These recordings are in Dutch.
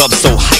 club so hot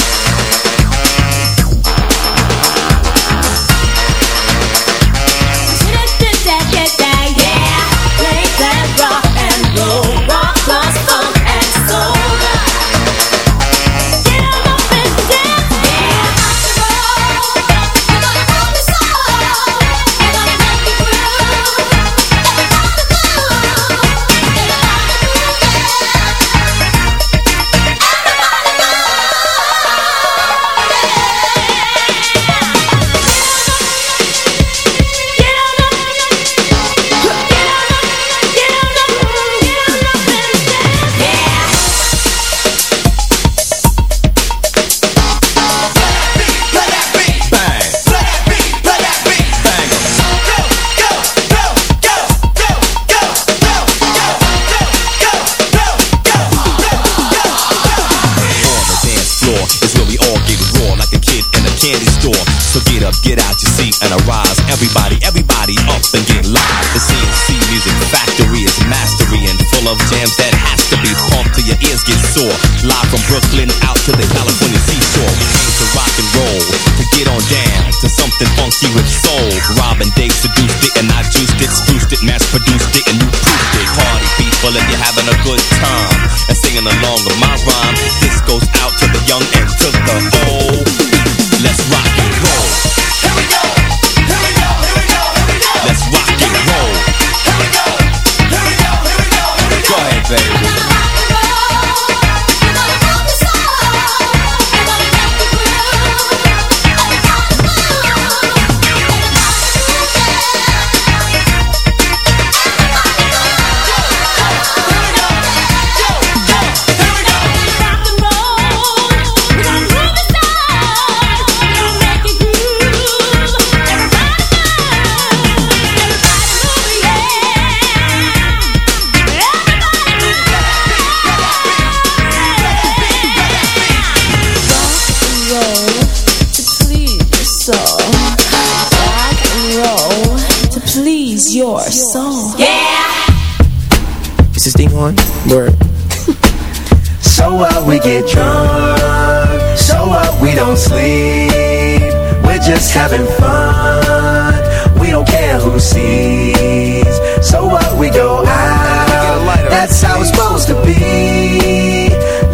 Having fun. We don't care who sees. So what? We go out. That's how it's supposed to be.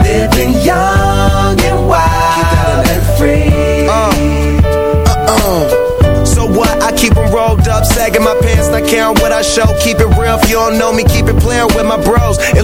Living young and wild and free. Uh, uh-uh. So what? I keep them rolled up, sagging my pants, not caring what I show. Keep it real, if you don't know me, keep it playing with my bros. It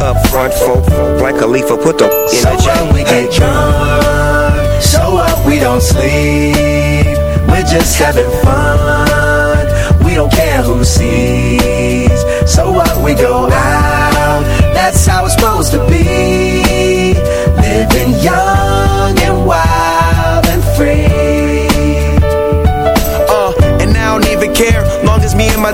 Up front, folk, folk like a leaf, put the in So the chain. what? We get drunk. So what? We don't sleep. We're just having fun. We don't care who sees. So what? We go out. That's how it's supposed to be. Living young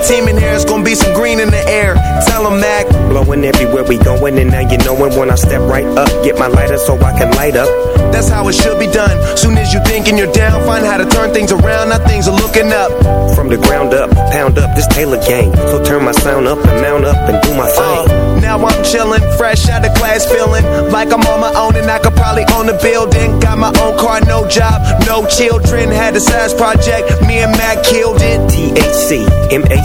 team in here, it's gonna be some green in the air. Tell Tell 'em Mac. Blowing everywhere we going, and now you knowin' when I step right up. Get my lighter so I can light up. That's how it should be done. Soon as you thinking you're down, find how to turn things around. Now things are looking up. From the ground up, pound up this Taylor gang. So turn my sound up and mount up and do my thing. Uh, now I'm chillin', fresh out of class, feeling like I'm on my own and I could probably own a building. Got my own car, no job, no children. Had a size project, me and Mac killed it. THC, MAC,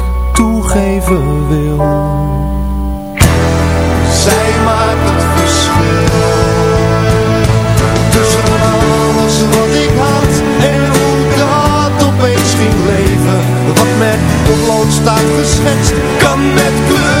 toegeven wil. Zij maakt het verschil. Tussen alles wat ik had en hoe dat opeens ging leven. Wat met potlood staat geschetst, kan met kleur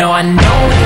No, I know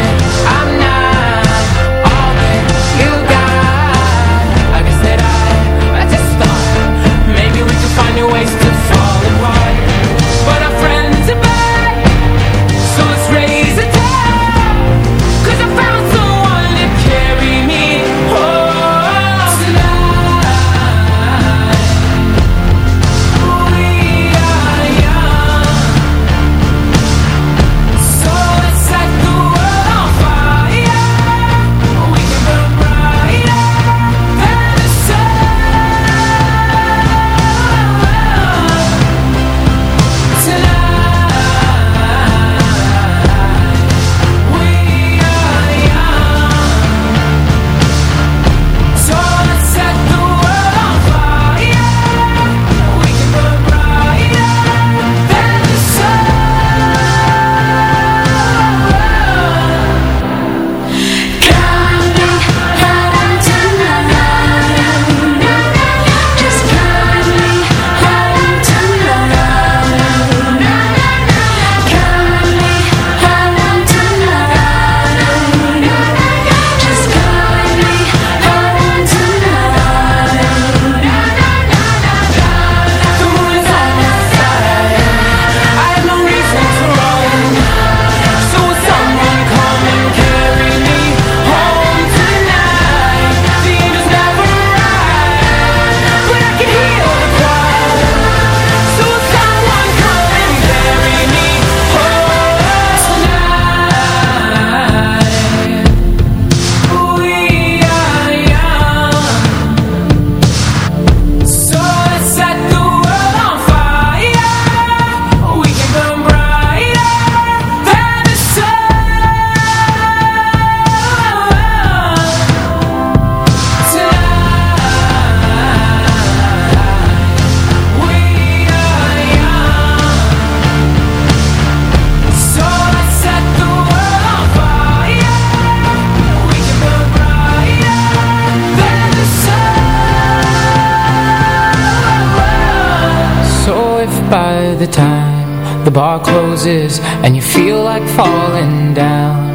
the time. The bar closes and you feel like falling down.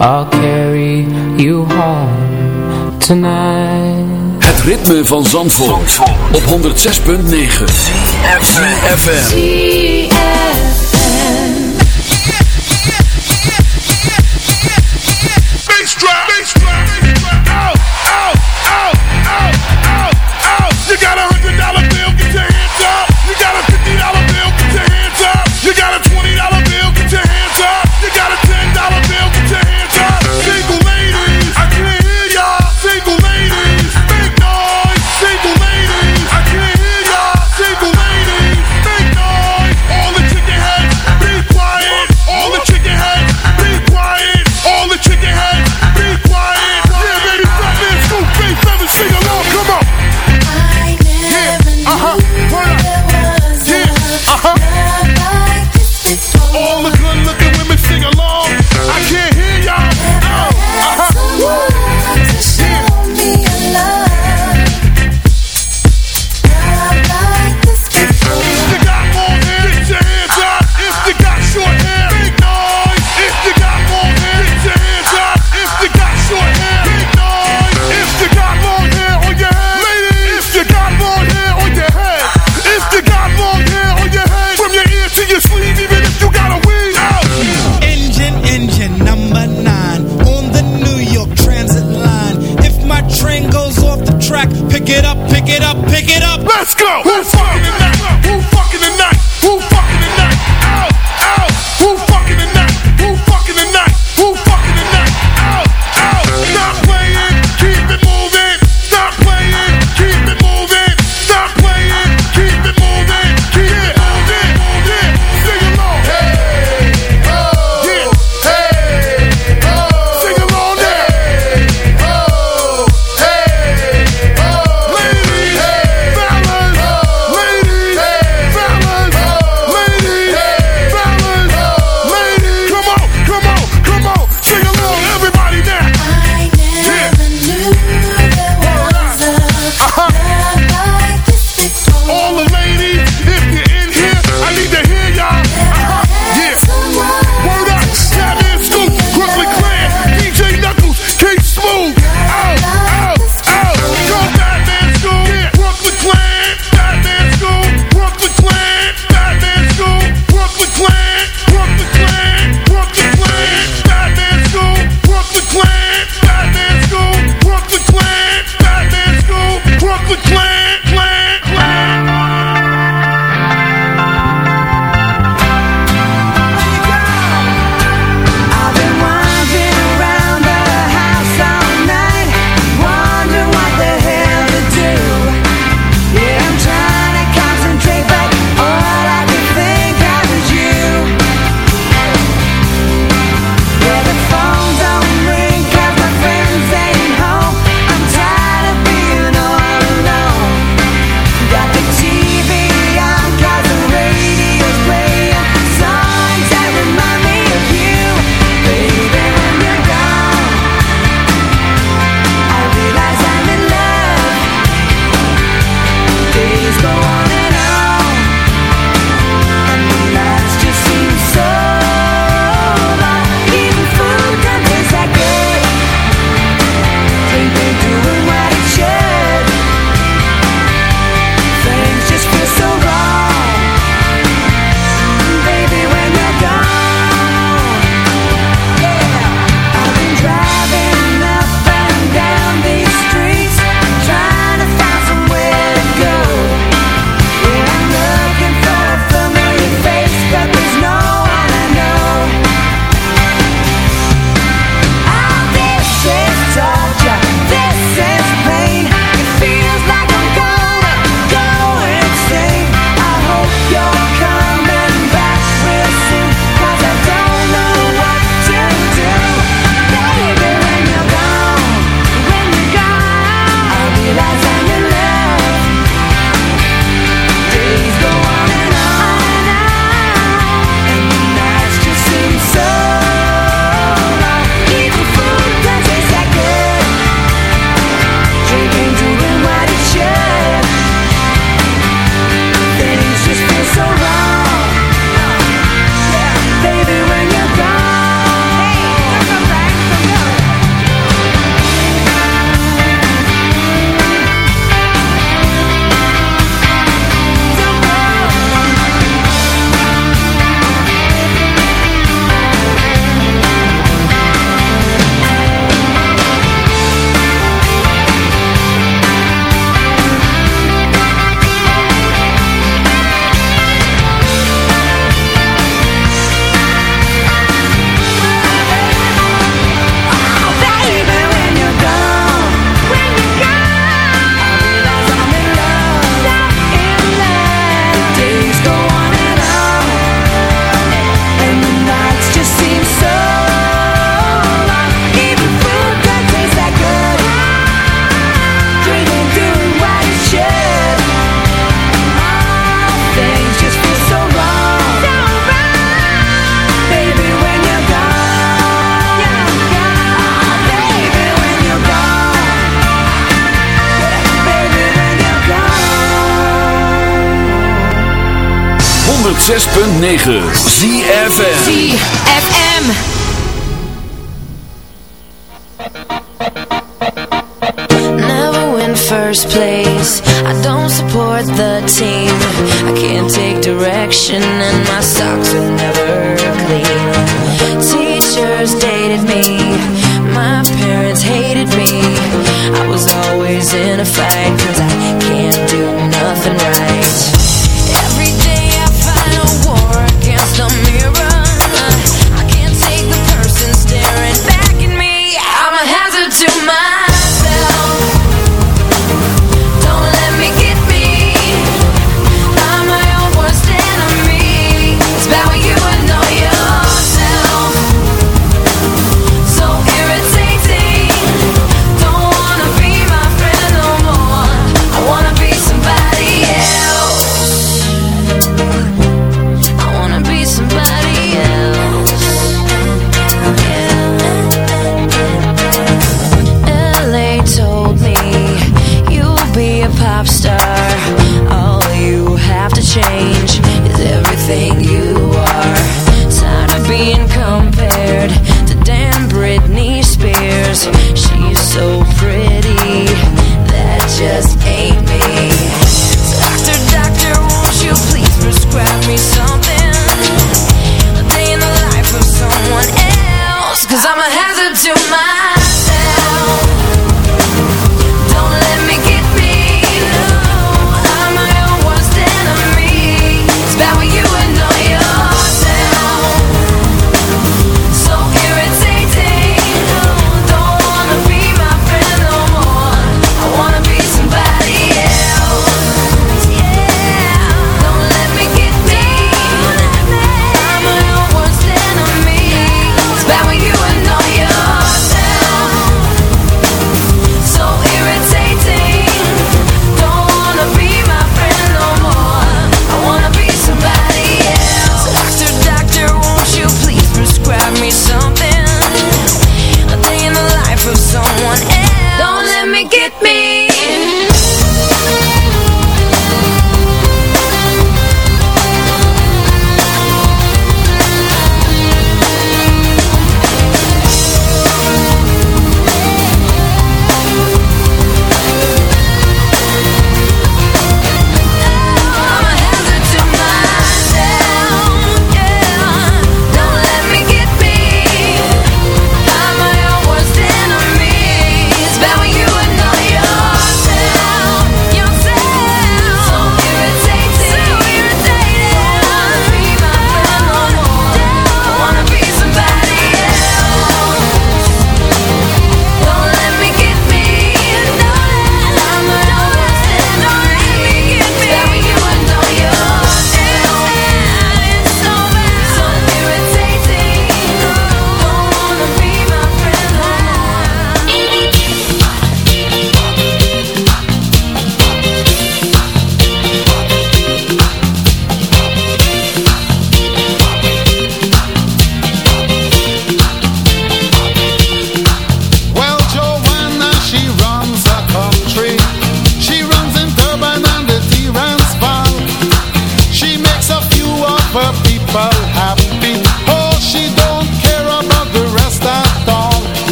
I'll carry you home tonight. Het ritme van Zandvoort, Zandvoort. op 106.9 FM Pick it up, pick it up, pick it up. Let's go. 106.9 ZFM ZFM Never win first place. I don't support the team.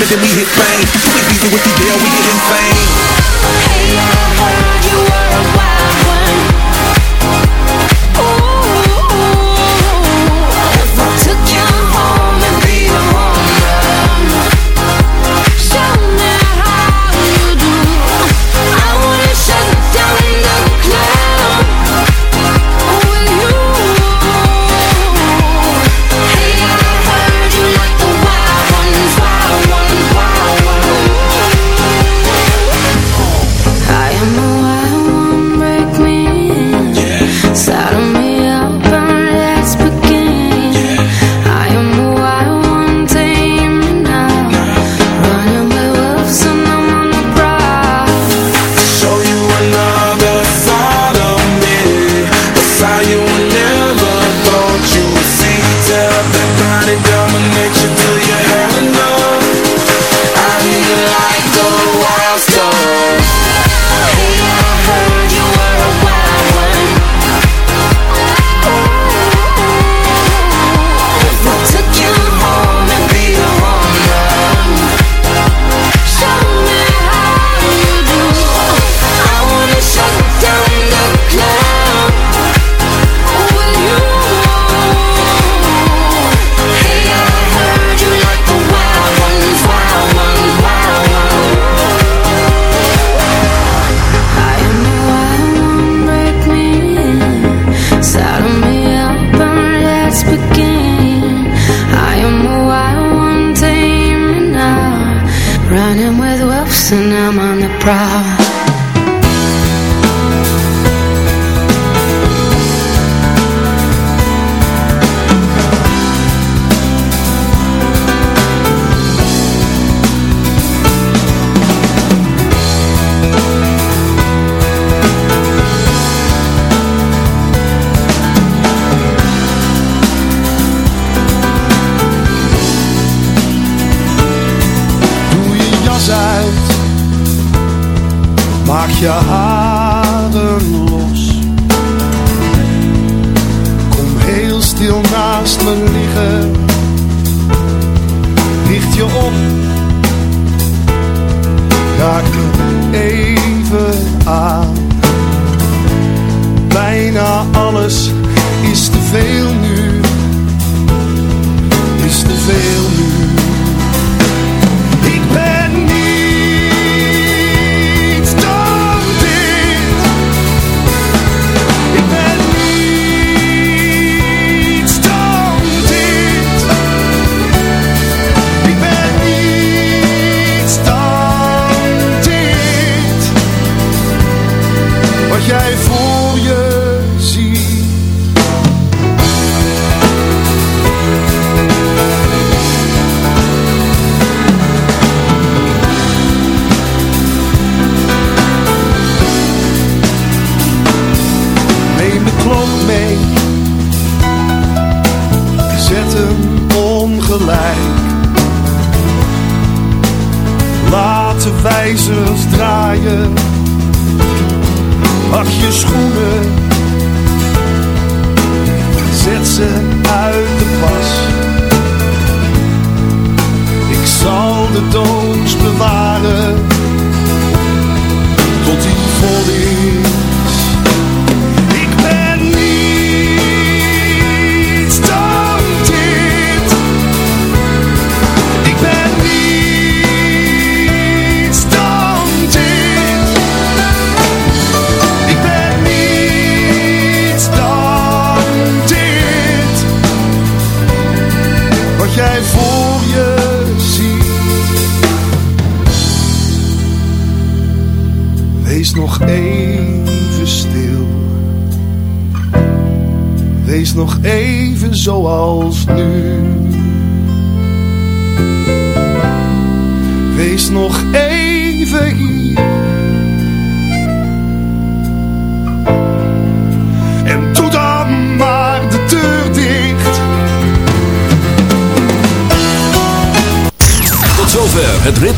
diamond and we hit fame. We easy with the deal, we get insane.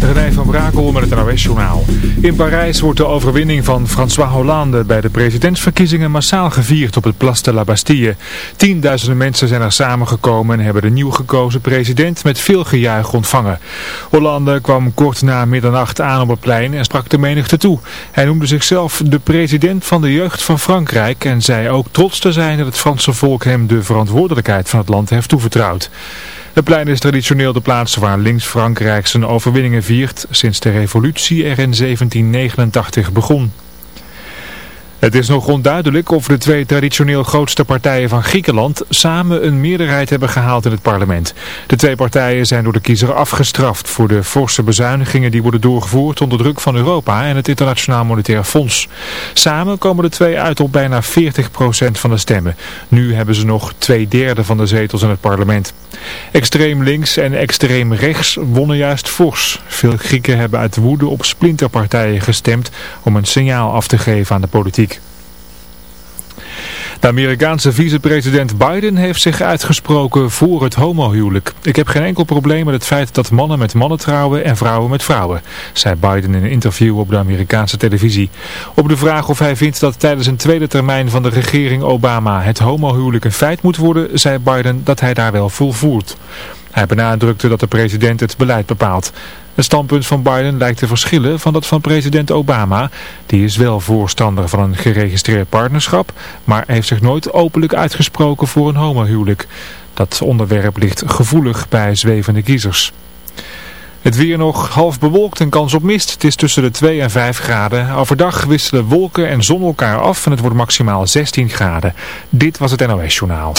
René van Brakel met het NOS-journaal. In Parijs wordt de overwinning van François Hollande bij de presidentsverkiezingen massaal gevierd op het Place de la Bastille. Tienduizenden mensen zijn er samengekomen en hebben de nieuw gekozen president met veel gejuich ontvangen. Hollande kwam kort na middernacht aan op het plein en sprak de menigte toe. Hij noemde zichzelf de president van de jeugd van Frankrijk en zei ook trots te zijn dat het Franse volk hem de verantwoordelijkheid van het land heeft toevertrouwd. Het plein is traditioneel de plaats waar links-Frankrijk zijn overwinningen viert sinds de revolutie er in 1789 begon. Het is nog onduidelijk of de twee traditioneel grootste partijen van Griekenland samen een meerderheid hebben gehaald in het parlement. De twee partijen zijn door de kiezer afgestraft voor de forse bezuinigingen die worden doorgevoerd onder druk van Europa en het Internationaal Monetair Fonds. Samen komen de twee uit op bijna 40% van de stemmen. Nu hebben ze nog twee derde van de zetels in het parlement. Extreem links en extreem rechts wonnen juist fors. Veel Grieken hebben uit woede op splinterpartijen gestemd om een signaal af te geven aan de politiek. De Amerikaanse vicepresident Biden heeft zich uitgesproken voor het homohuwelijk. Ik heb geen enkel probleem met het feit dat mannen met mannen trouwen en vrouwen met vrouwen, zei Biden in een interview op de Amerikaanse televisie. Op de vraag of hij vindt dat tijdens een tweede termijn van de regering Obama het homohuwelijk een feit moet worden, zei Biden dat hij daar wel voor voert. Hij benadrukte dat de president het beleid bepaalt. Het standpunt van Biden lijkt te verschillen van dat van president Obama. Die is wel voorstander van een geregistreerd partnerschap, maar heeft zich nooit openlijk uitgesproken voor een homohuwelijk. Dat onderwerp ligt gevoelig bij zwevende kiezers. Het weer nog half bewolkt en kans op mist. Het is tussen de 2 en 5 graden. Overdag wisselen wolken en zon elkaar af en het wordt maximaal 16 graden. Dit was het NOS Journaal.